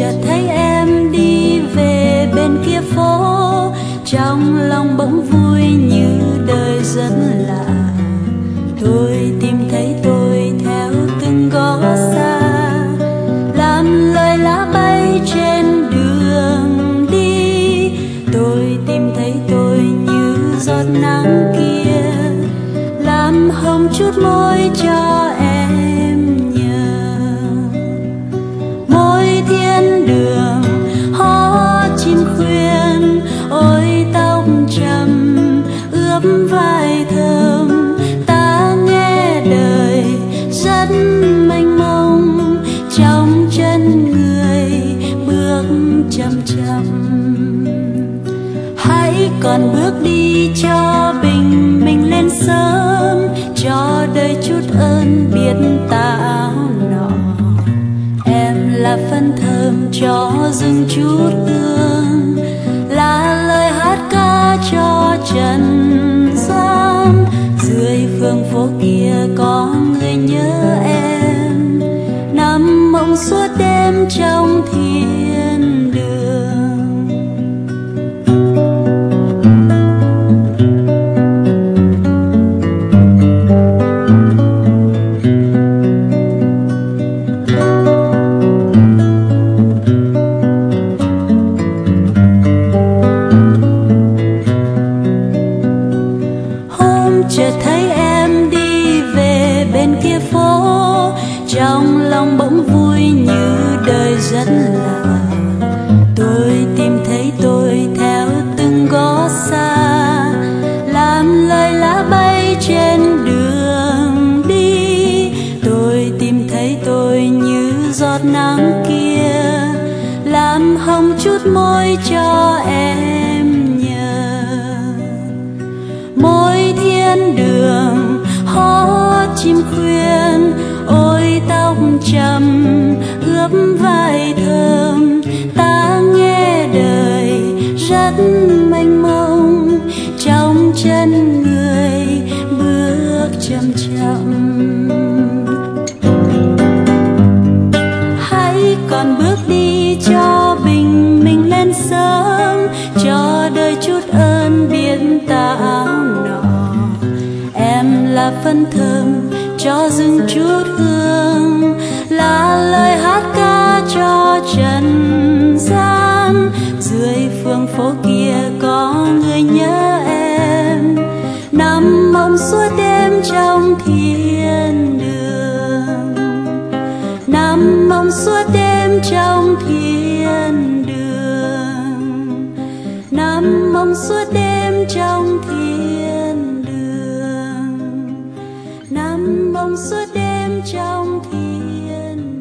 chợt thấy em đi về bên kia phố. Trong lòng bỗng vui như đời rất lạ. Tôi tìm thấy tôi theo từng gõ xa. Làm lời lá bay trên đường đi. Tôi tìm thấy tôi như giọt nắng kia. Làm hồng chút môi cho em. Ướp vai thơm, ta nghe đời rất mênh mông. Trong chân người bước chậm chậm. Hãy còn bước đi cho bình minh lên sớm, cho đời chút ơn biết tạo nọ. Em là phân thơm cho rừng chút hương chợt thấy em đi về bên kia phố. Trong lòng bỗng vui như đời rất lạ. Tôi tìm thấy tôi theo từng gõ xa. Làm lời lá bay trên đường đi. Tôi tìm thấy tôi như giọt nắng kia. Làm hồng chút môi cho em nhờ môi thiên đường hót chim khuyên, ôi, tóc trầm, ướp vai thơm, ta nghe đời rất mênh mông. Trong chân người bước chậm chậm. Hãy còn bước đi cho bình minh lên sớm, cho đời chút là phân thơm cho rừng chút hương, là lời hát ca cho trần gian. Dưới phương phố kia có người nhớ em, nằm mộng suốt đêm trong thiên đường. Nằm mộng suốt đêm trong thiên đường. Nằm mộng suốt đêm trong thiên vẫn mong suốt đêm trong thiên